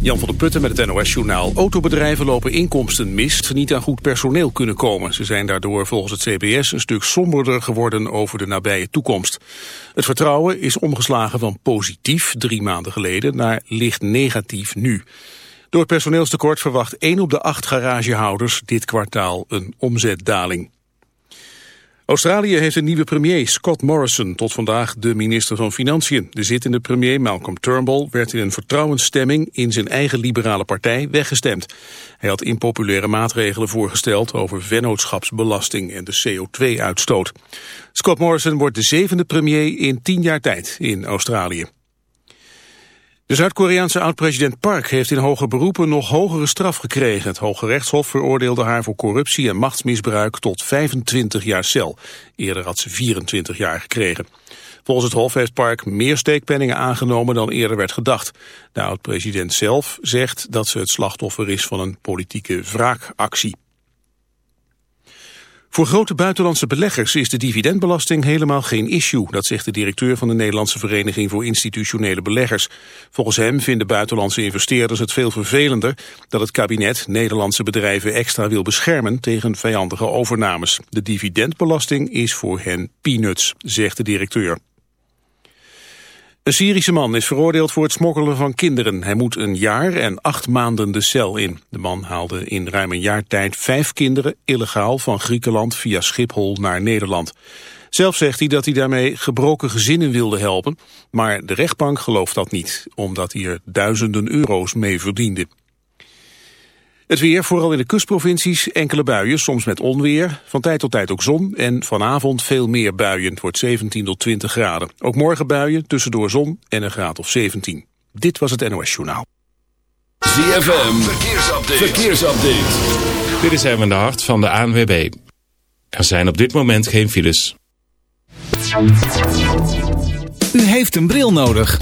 Jan van der Putten met het NOS-journaal. Autobedrijven lopen inkomsten mis, ze niet aan goed personeel kunnen komen. Ze zijn daardoor volgens het CBS een stuk somberder geworden over de nabije toekomst. Het vertrouwen is omgeslagen van positief drie maanden geleden naar licht negatief nu. Door het personeelstekort verwacht 1 op de 8 garagehouders dit kwartaal een omzetdaling. Australië heeft een nieuwe premier, Scott Morrison, tot vandaag de minister van Financiën. De zittende premier, Malcolm Turnbull, werd in een vertrouwensstemming in zijn eigen liberale partij weggestemd. Hij had impopulaire maatregelen voorgesteld over vennootschapsbelasting en de CO2-uitstoot. Scott Morrison wordt de zevende premier in tien jaar tijd in Australië. De Zuid-Koreaanse oud-president Park heeft in hoge beroepen nog hogere straf gekregen. Het Hoge Rechtshof veroordeelde haar voor corruptie en machtsmisbruik tot 25 jaar cel. Eerder had ze 24 jaar gekregen. Volgens het Hof heeft Park meer steekpenningen aangenomen dan eerder werd gedacht. De oud-president zelf zegt dat ze het slachtoffer is van een politieke wraakactie. Voor grote buitenlandse beleggers is de dividendbelasting helemaal geen issue. Dat zegt de directeur van de Nederlandse Vereniging voor Institutionele Beleggers. Volgens hem vinden buitenlandse investeerders het veel vervelender dat het kabinet Nederlandse bedrijven extra wil beschermen tegen vijandige overnames. De dividendbelasting is voor hen peanuts, zegt de directeur. Een Syrische man is veroordeeld voor het smokkelen van kinderen. Hij moet een jaar en acht maanden de cel in. De man haalde in ruim een jaar tijd vijf kinderen illegaal van Griekenland via Schiphol naar Nederland. Zelf zegt hij dat hij daarmee gebroken gezinnen wilde helpen, maar de rechtbank gelooft dat niet, omdat hij er duizenden euro's mee verdiende. Het weer, vooral in de kustprovincies, enkele buien, soms met onweer. Van tijd tot tijd ook zon en vanavond veel meer buien. Het wordt 17 tot 20 graden. Ook morgen buien, tussendoor zon en een graad of 17. Dit was het NOS Journaal. ZFM, verkeersupdate. verkeersupdate. Dit is even de hart van de ANWB. Er zijn op dit moment geen files. U heeft een bril nodig.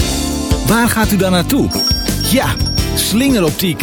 Waar gaat u dan naartoe? Ja, slingeroptiek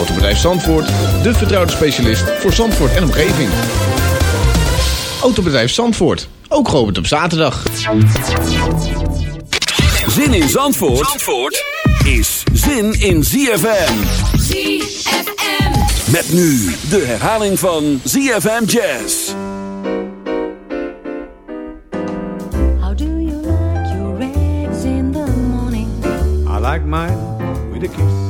Autobedrijf Zandvoort, de vertrouwde specialist voor Zandvoort en omgeving. Autobedrijf Zandvoort, ook geopend op zaterdag. Zin in Zandvoort, Zandvoort is zin in ZFM. ZFM. Met nu de herhaling van ZFM Jazz. How do you like your eggs in the morning? I like mine with a kiss.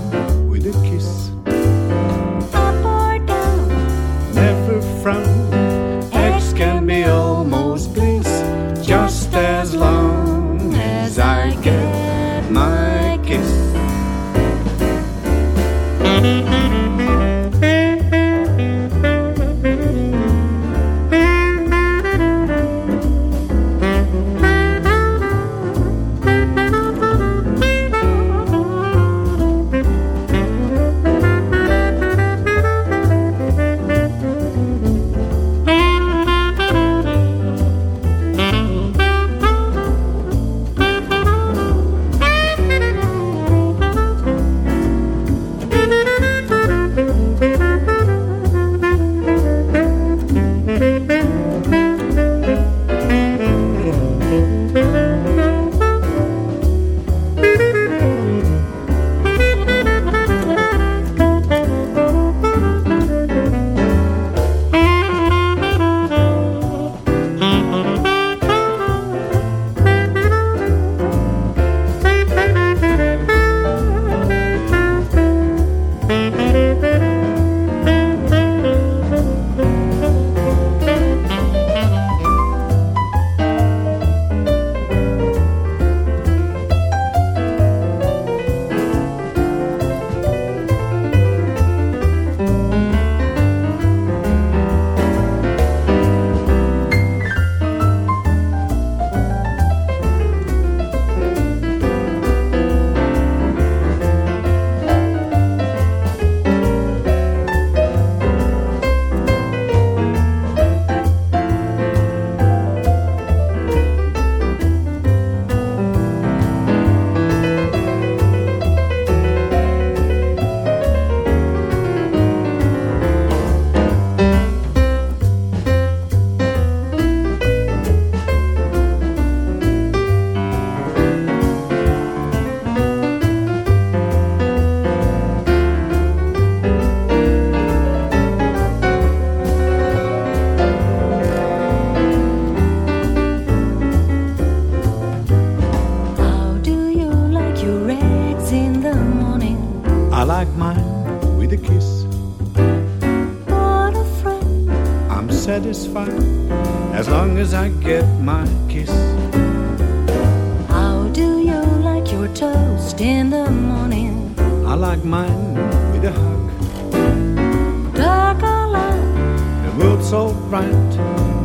so bright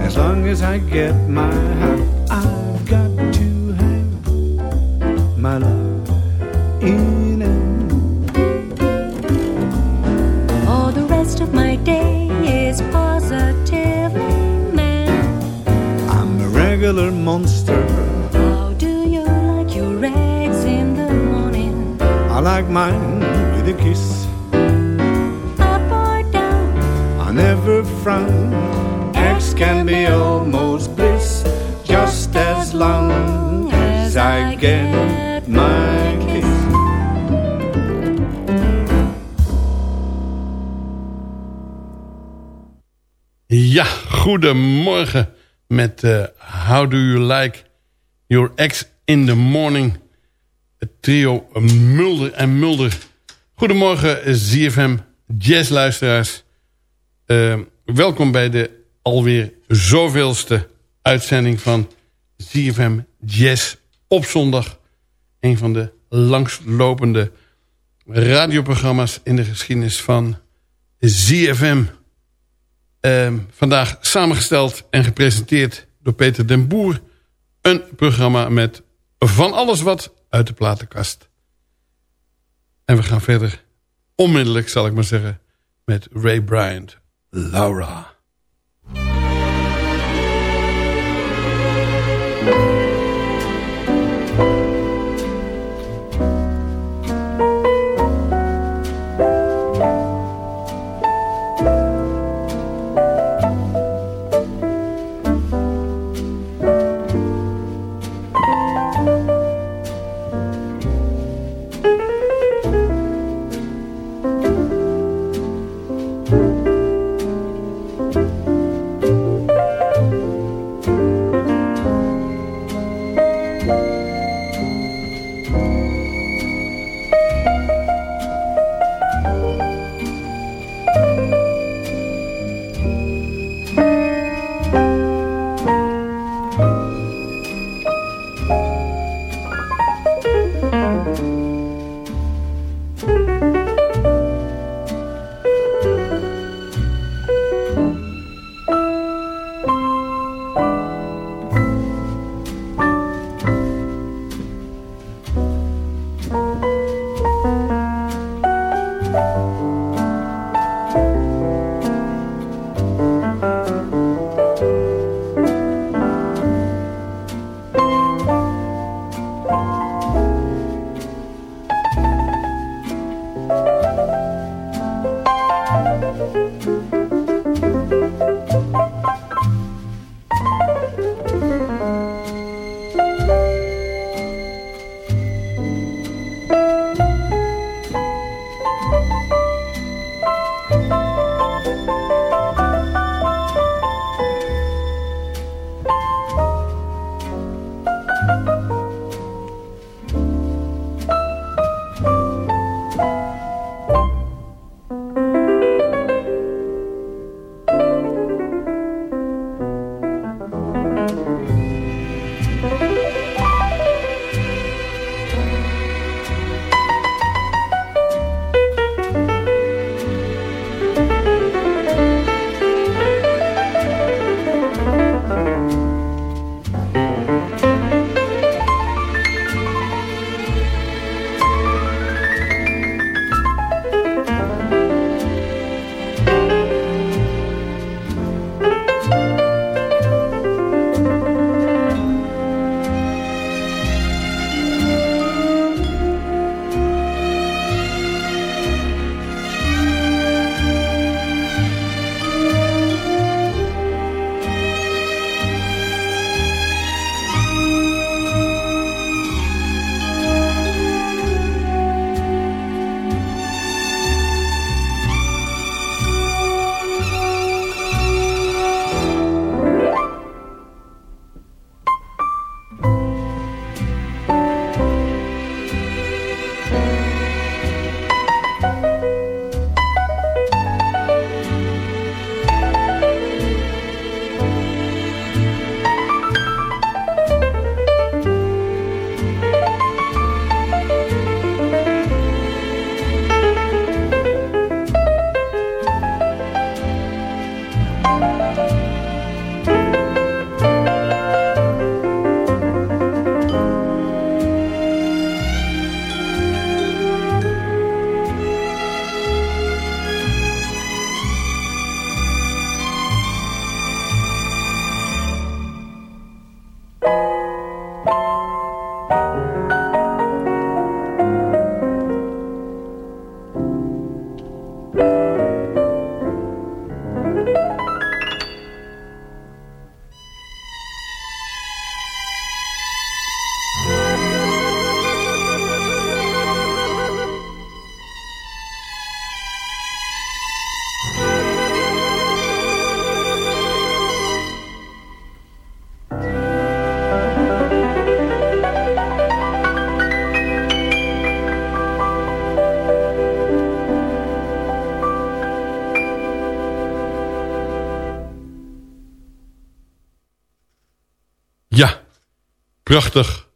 as long as I get my hug. I've got to have my love in it. For the rest of my day is positively man. I'm a regular monster. How do you like your eggs in the morning? I like mine with a kiss. Frown. Eggs can be almost bliss, just as long as I get my kiss. Ja, goedemorgen met eh, How Do You Like Your Ex in the Morning. Het trio Mulder en Mulder. Goedemorgen ZFM jazzluisteraars. Eh, welkom bij de alweer zoveelste uitzending van ZFM Jazz op zondag. Een van de langstlopende radioprogramma's in de geschiedenis van ZFM. Ehm, vandaag samengesteld en gepresenteerd door Peter den Boer. Een programma met van alles wat uit de platenkast. En we gaan verder, onmiddellijk zal ik maar zeggen, met Ray Bryant, Laura. Prachtig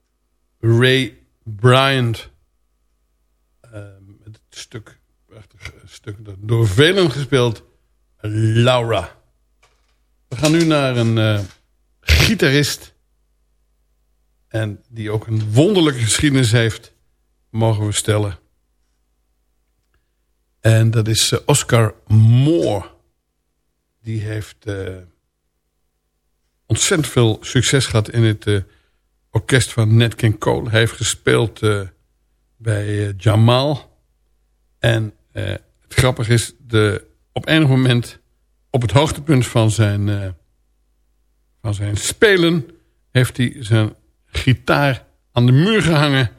Ray Bryant. Uh, het stuk, prachtig stuk dat door velen gespeeld. Laura. We gaan nu naar een uh, gitarist. En die ook een wonderlijke geschiedenis heeft, mogen we stellen. En dat is uh, Oscar Moore. Die heeft ontzettend veel succes gehad in het orkest van Nat King Cole. Hij heeft gespeeld bij Jamal. En het grappige is, de, op enig moment op het hoogtepunt van zijn, van zijn spelen... heeft hij zijn gitaar aan de muur gehangen...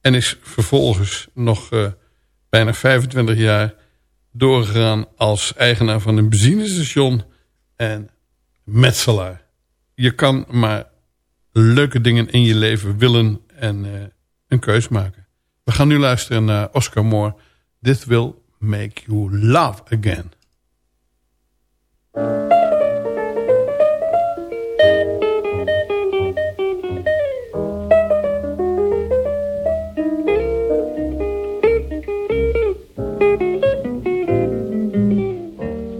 en is vervolgens nog bijna 25 jaar doorgegaan als eigenaar van een benzinestation en metselaar. Je kan maar leuke dingen in je leven willen en uh, een keus maken. We gaan nu luisteren naar Oscar Moore. This will make you love again.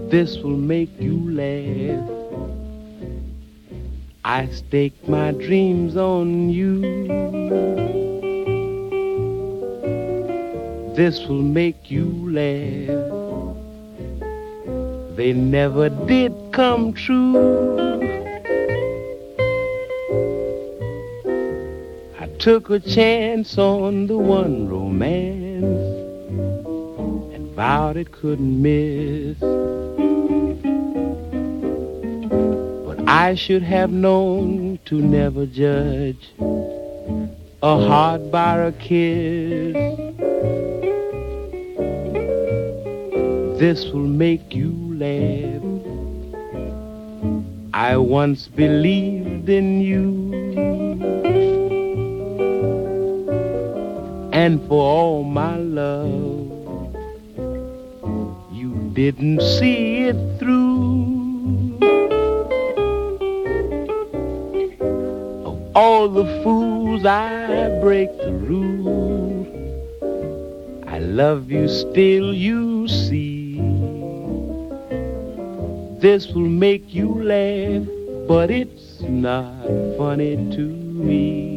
This will make you laugh. I stake my dreams on you. This will make you laugh. They never did come true. I took a chance on the one romance and vowed it couldn't miss. I should have known to never judge a heart by a kiss. This will make you laugh. I once believed in you. And for all my love, you didn't see it through. All the fools I break the rule. I love you still, you see. This will make you laugh, but it's not funny to me.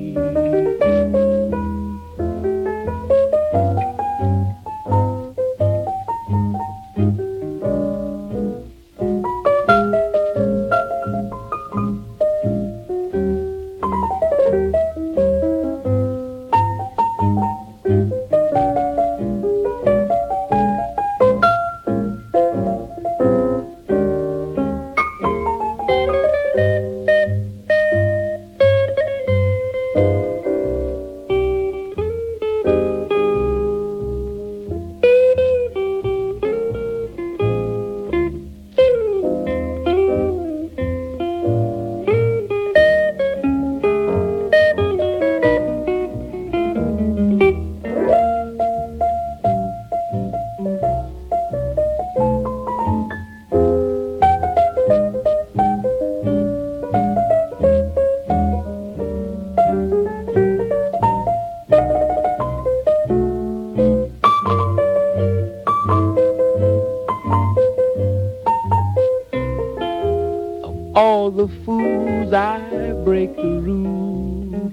break the rule.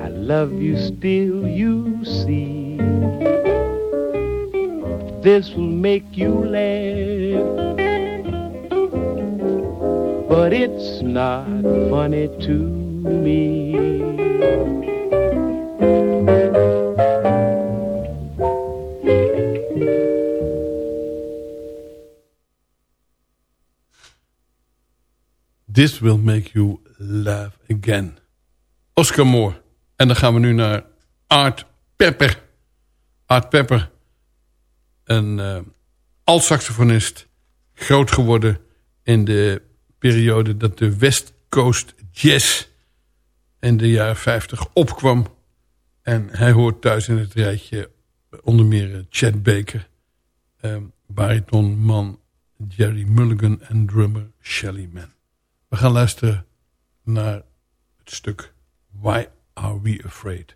I love you still, you see. This will make you laugh. But it's not funny to me. This Will Make You Oscar Moore. En dan gaan we nu naar Art Pepper. Art Pepper, een uh, alt-saxofonist, groot geworden in de periode dat de West Coast Jazz in de jaren 50 opkwam. En hij hoort thuis in het rijtje onder meer eh, Chad Baker, um, baritonman Jerry Mulligan en drummer Shelly Man. We gaan luisteren naar stuk Why Are We Afraid?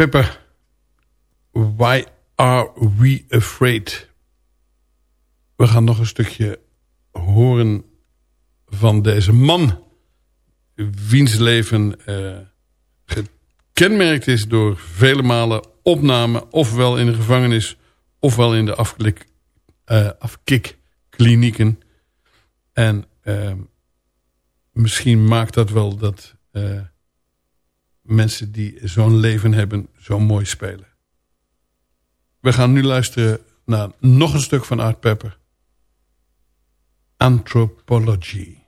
Pepper. Why are we afraid? We gaan nog een stukje horen van deze man. Wiens leven uh, gekenmerkt is door vele malen opname. Ofwel in de gevangenis, ofwel in de afklik, uh, afkikklinieken. En uh, misschien maakt dat wel dat mensen die zo'n leven hebben zo mooi spelen. We gaan nu luisteren naar nog een stuk van Art Pepper. Anthropology.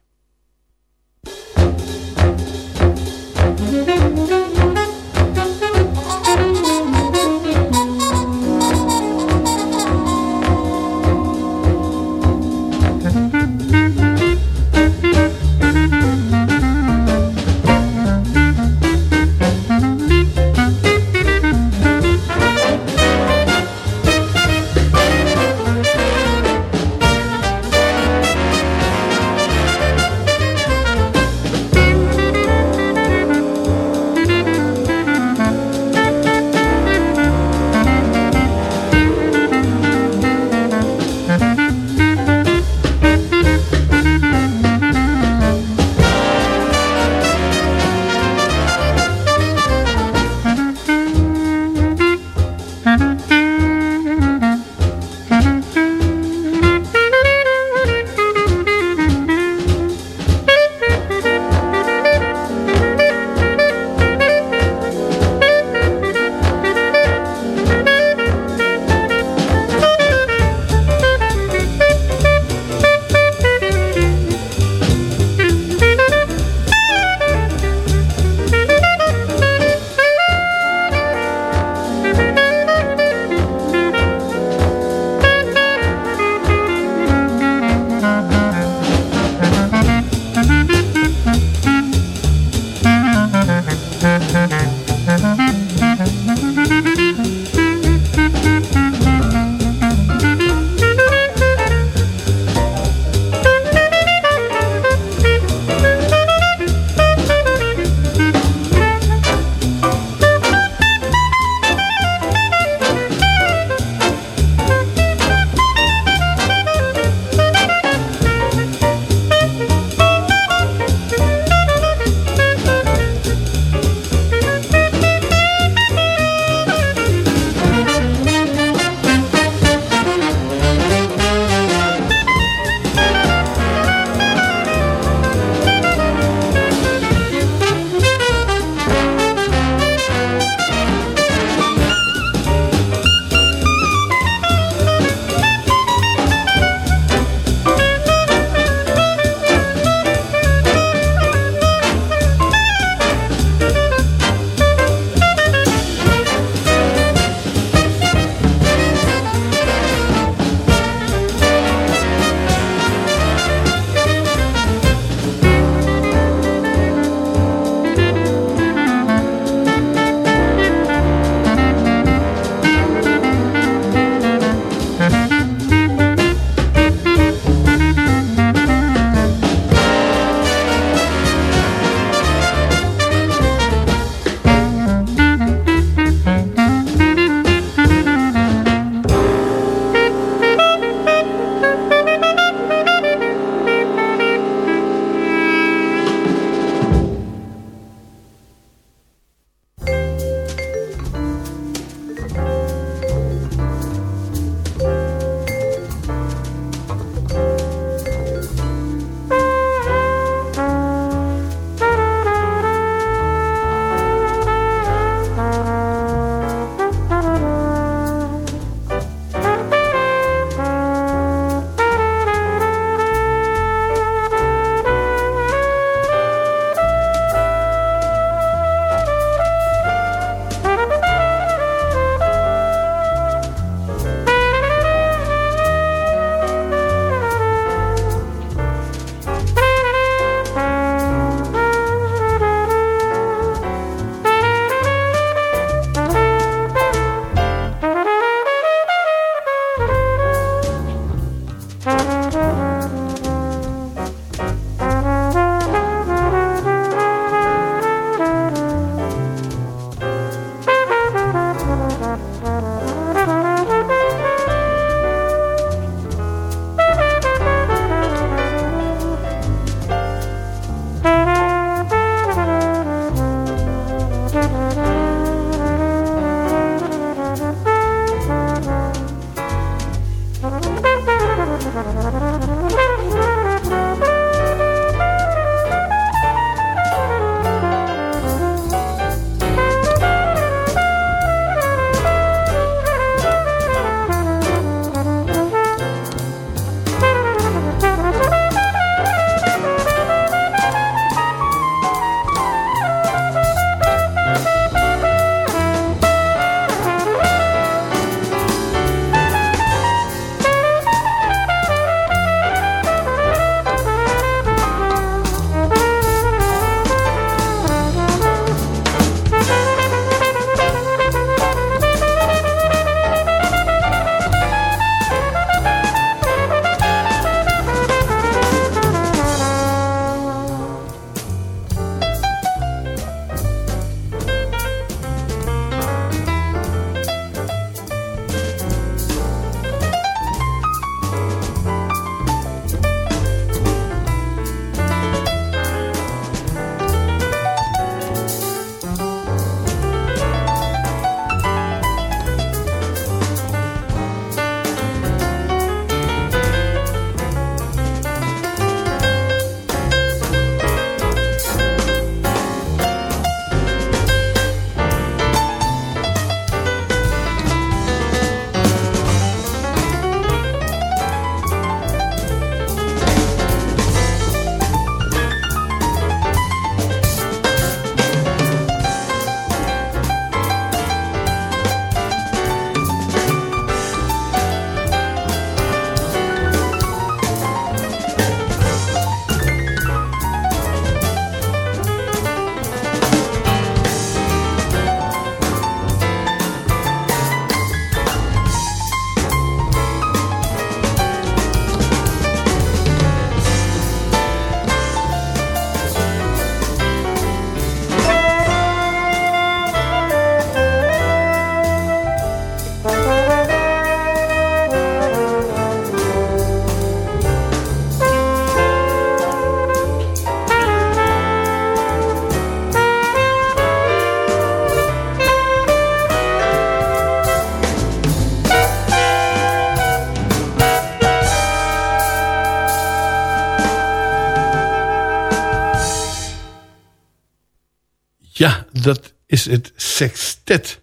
Dat is het sextet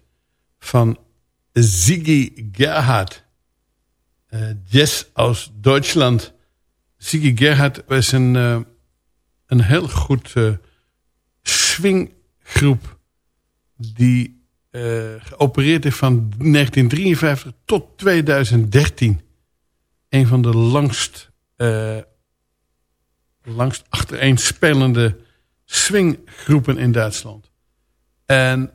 van Ziggy Gerhard. Uh, jazz aus Duitsland. Ziggy Gerhard was een, uh, een heel goed uh, swinggroep... die geopereerd heeft van 1953 tot 2013. Een van de langst, langst achtereenspelende swinggroepen in Duitsland. En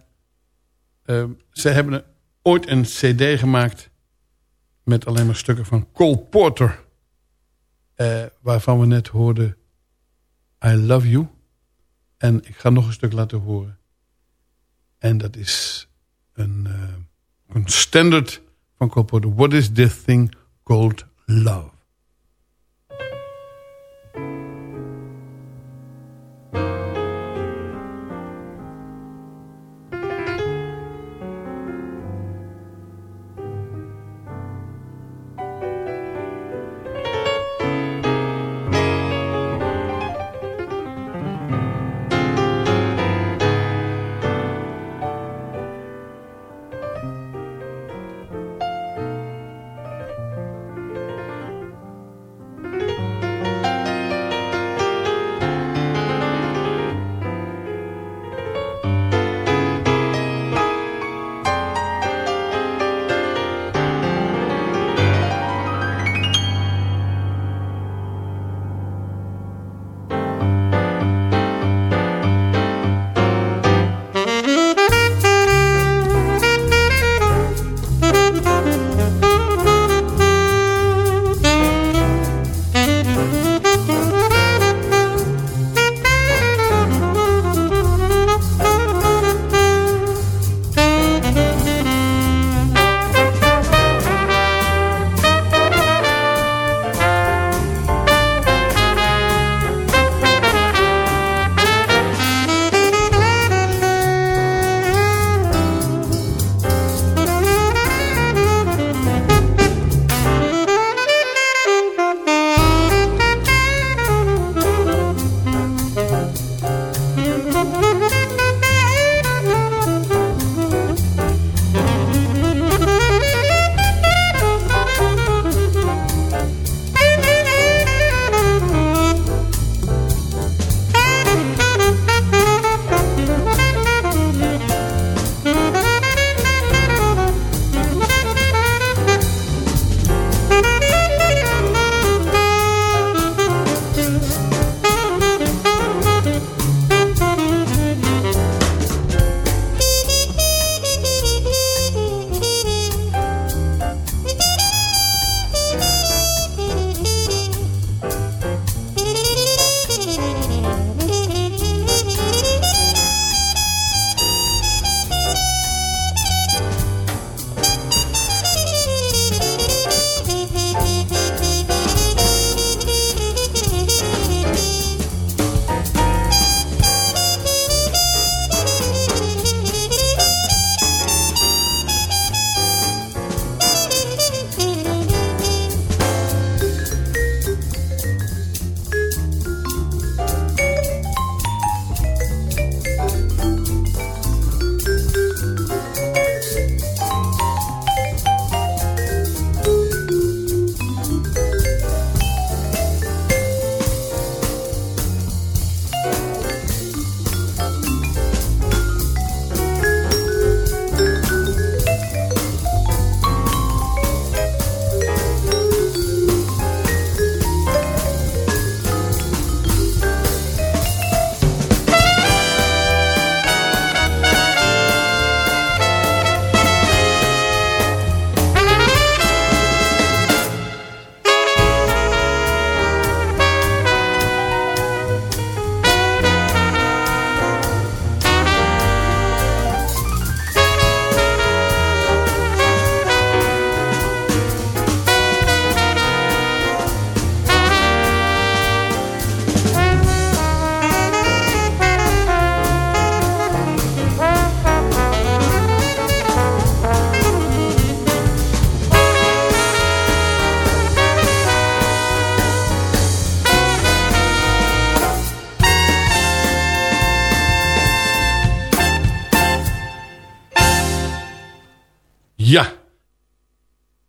uh, ze hebben ooit een cd gemaakt met alleen maar stukken van Cole Porter. Uh, waarvan we net hoorden I Love You. En ik ga nog een stuk laten horen. En dat is een, uh, een standard van Cole Porter. What is this thing called love?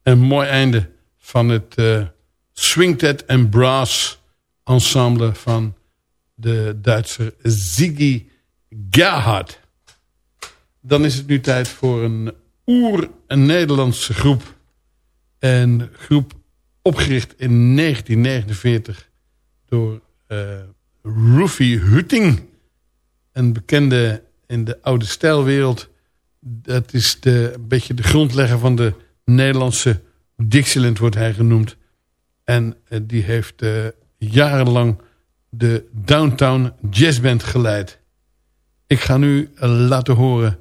Een mooi einde van het uh, Swingtet and Brass ensemble van de Duitser Ziggy Gerhard. Dan is het nu tijd voor een oer-Nederlandse groep. Een groep opgericht in 1949 door uh, Rufy Hutting. Een bekende in de oude stijlwereld. Dat is de, een beetje de grondlegger van de Nederlandse Dixieland wordt hij genoemd. En uh, die heeft uh, jarenlang de Downtown Jazzband geleid. Ik ga nu laten horen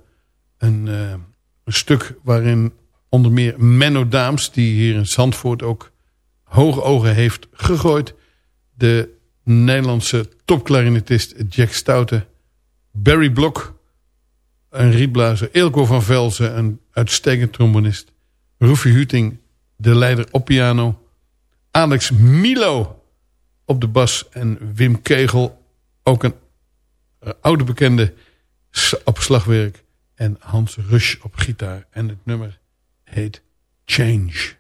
een, een stuk waarin onder meer Menno Daams... die hier in Zandvoort ook hoge ogen heeft gegooid... de Nederlandse topklarinetist Jack Stoute... Barry Blok, een rietblazer... Eelco van Velzen, een uitstekend trombonist... Roefie Huting, de leider op piano... Alex Milo op de bas en Wim Kegel... ook een uh, oude bekende op slagwerk... en Hans Rush op gitaar. En het nummer heet Change.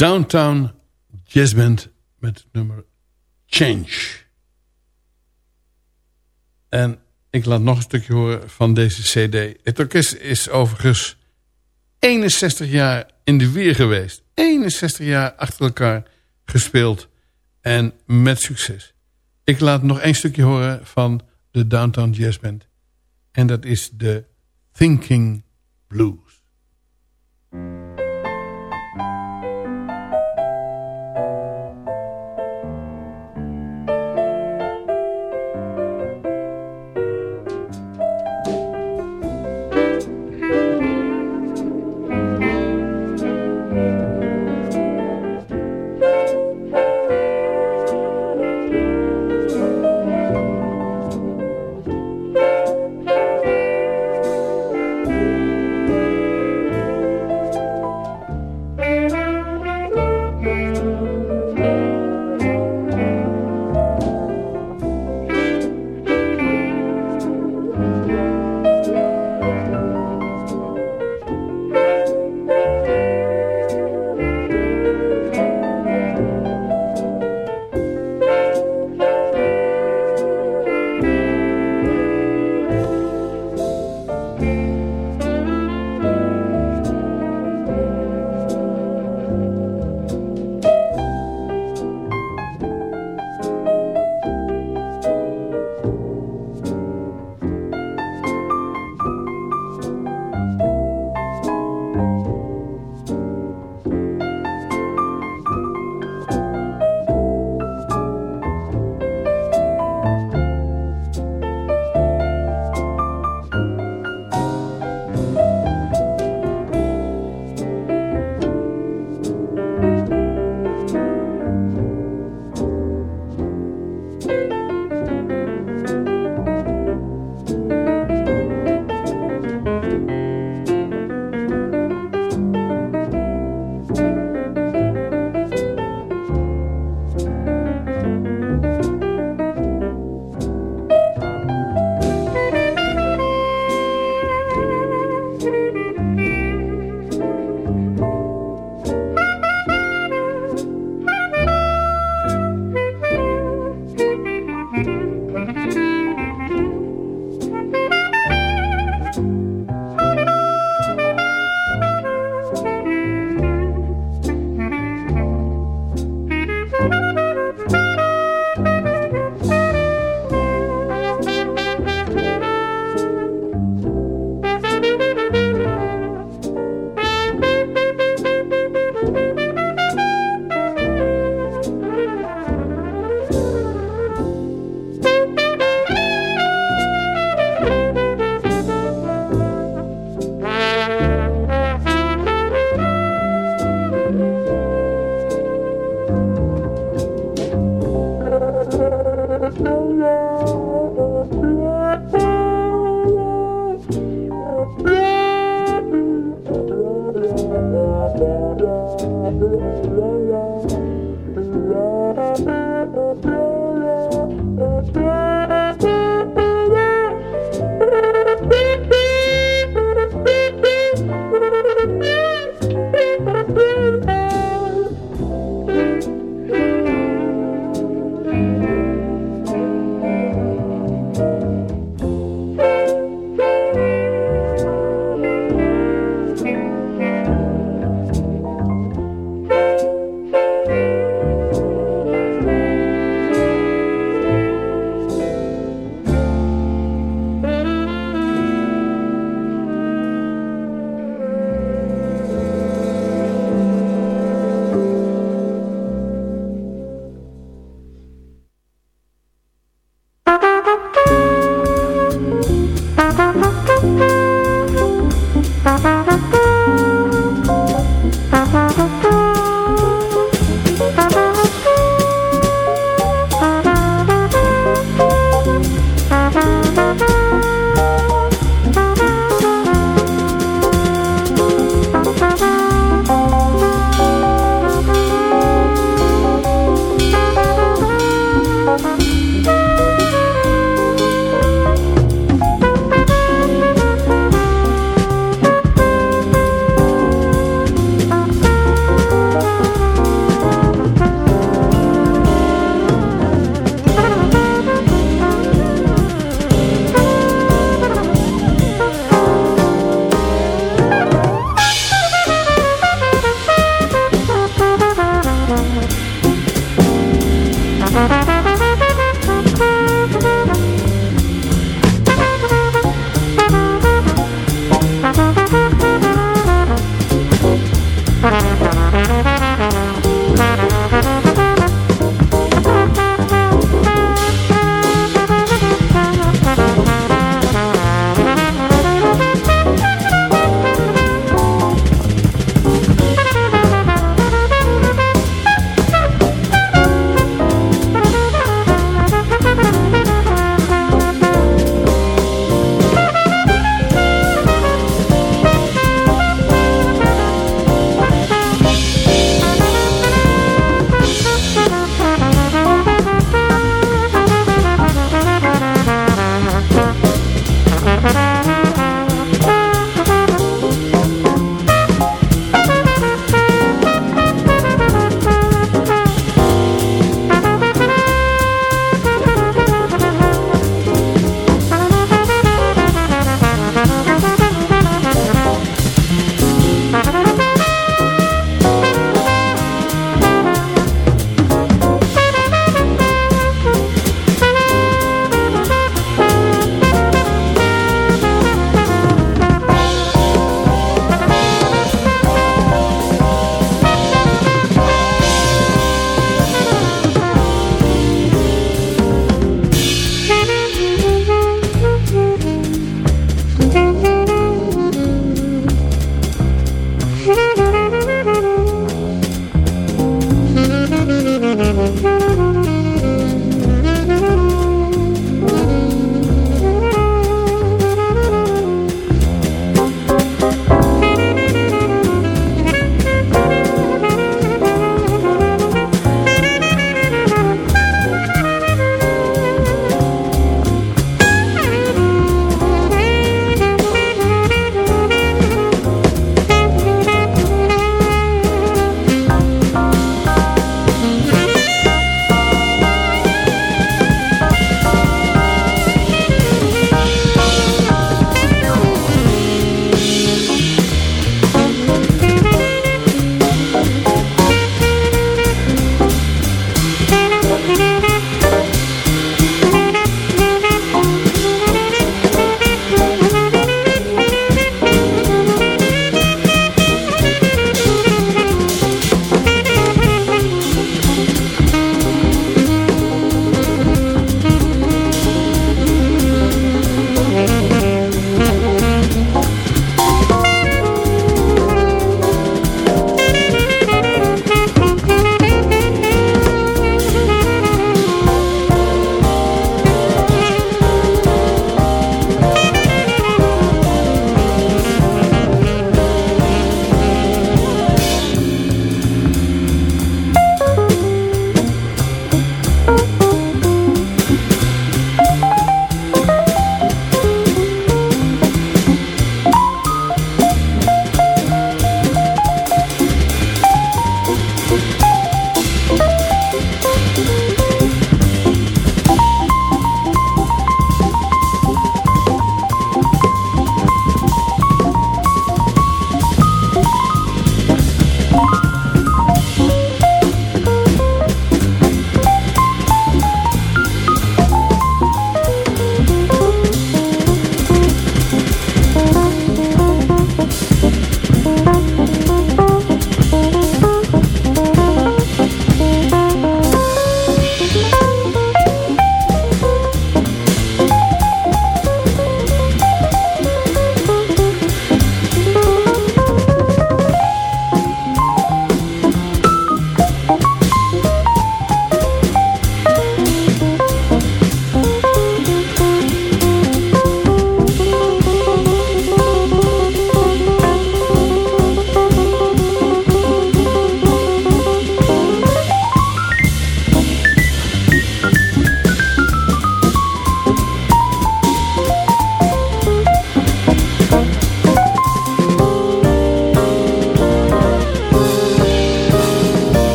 Downtown Jazz Band met nummer Change. En ik laat nog een stukje horen van deze cd. Het orkest is overigens 61 jaar in de weer geweest. 61 jaar achter elkaar gespeeld. En met succes. Ik laat nog één stukje horen van de Downtown Jazz Band. En dat is de Thinking Blues.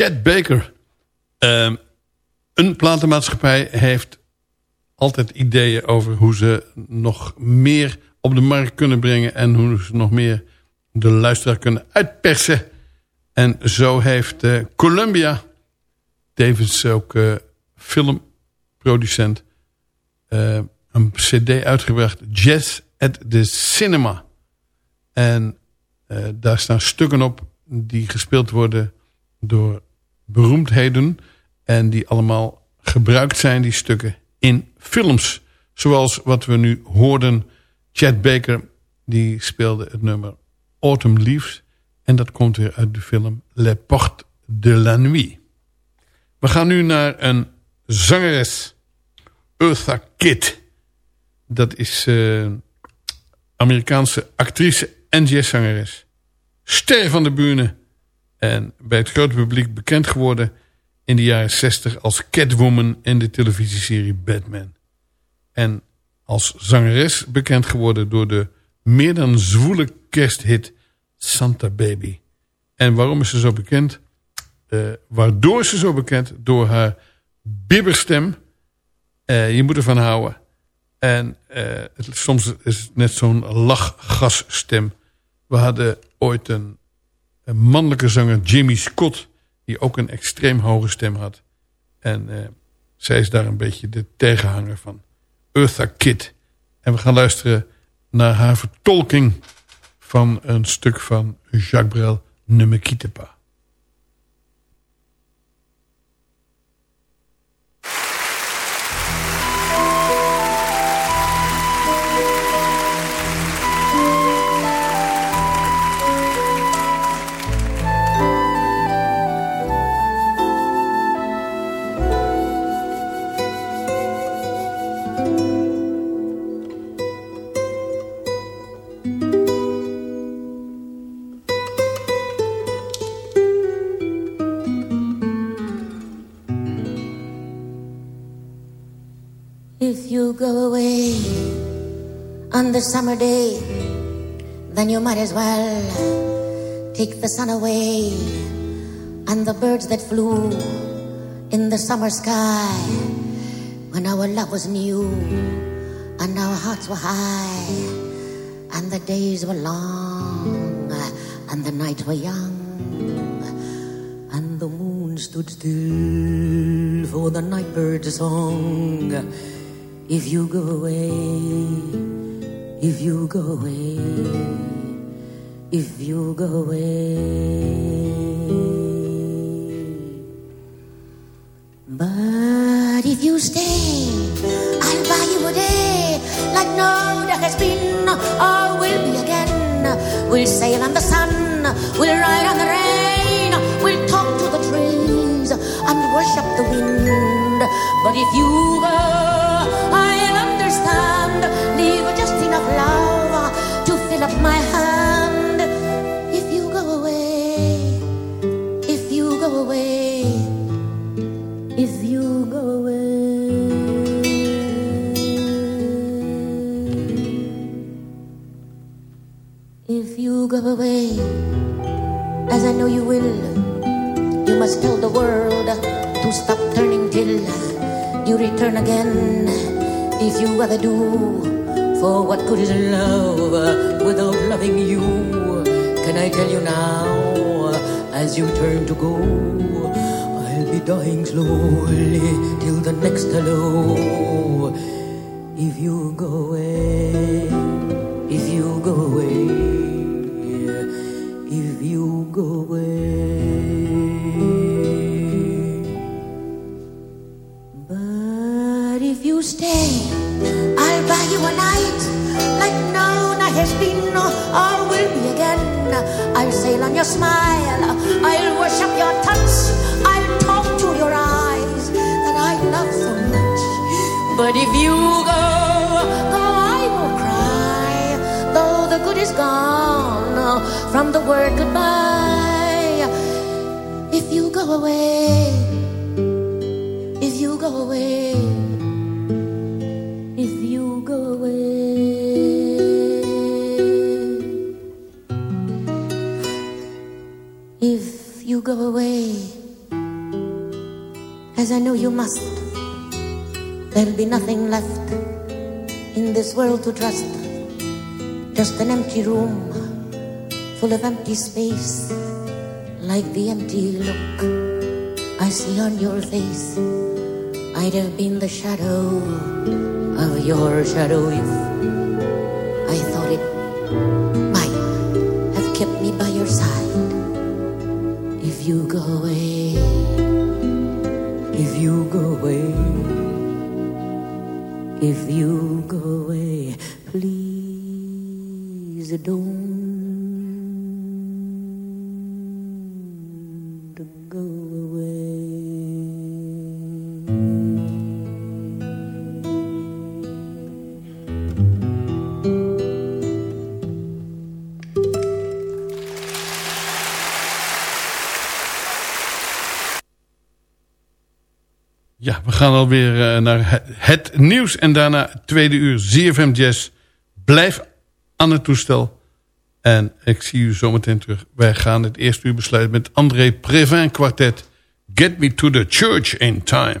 Chet Baker. Ehm, een platenmaatschappij heeft altijd ideeën over hoe ze nog meer op de markt kunnen brengen... en hoe ze nog meer de luisteraar kunnen uitpersen. En zo heeft uh, Columbia, tevens ook uh, filmproducent... Uh, een cd uitgebracht, Jazz at the Cinema. En daar staan stukken op die gespeeld worden door beroemdheden... en die allemaal gebruikt zijn, die stukken, in films. Zoals wat we nu hoorden, Chad Baker... die speelde het nummer Autumn Leaves... en dat komt weer uit de film Le Porte de la Nuit. We gaan nu naar een zangeres, Eartha Kitt. Dat is uh, Amerikaanse actrice en jazzzangeres ster van de bühne. En bij het grote publiek bekend geworden in de jaren 60 als Catwoman in de televisieserie Batman. En als zangeres bekend geworden door de meer dan zwoele kersthit Santa Baby. En waarom is ze zo bekend? Uh, waardoor ze zo bekend? Door haar bibberstem. Uh, je moet ervan houden. En uh, het, soms is het net zo'n lachgasstem. We hadden ooit een, een, mannelijke zanger, Jimmy Scott... die ook een extreem hoge stem had. En uh, zij is daar een beetje de tegenhanger van. Eartha Kitt. En we gaan luisteren naar haar vertolking... van een stuk van Jacques Brel, Ne me quitte you go away on the summer day, then you might as well take the sun away and the birds that flew in the summer sky when our love was new and our hearts were high and the days were long and the nights were young and the moon stood still for the night bird's song if you go away, if you go away, if you go away. But if you stay, I'll buy you a day like no there has been or will be again. We'll sail on the sun, we'll ride on the rain, we'll talk to the trees and worship the wind. But if you go, away, as I know you will, you must tell the world to stop turning till you return again. If you ever do, for what good is love without loving you? Can I tell you now, as you turn to go, I'll be dying slowly till the next hello. If you go away, if you go away, the word goodbye. If you go away, if you go away. If you go away, if you go away, as I know you must. There'll be nothing left in this world to trust. Just an empty room full of empty space, like the empty look I see on your face. I'd have been the shadow of your shadow if I thought it might have kept me by your side. If you go away, if you go away, if you go away, please don't gaan alweer uh, naar het, nieuws en daarna tweede uur ZFM Jazz. Blijf aan het toestel. En ik zie u zometeen terug. Wij gaan het eerste uur besluiten met André Previn kwartet. Get me to the church in time.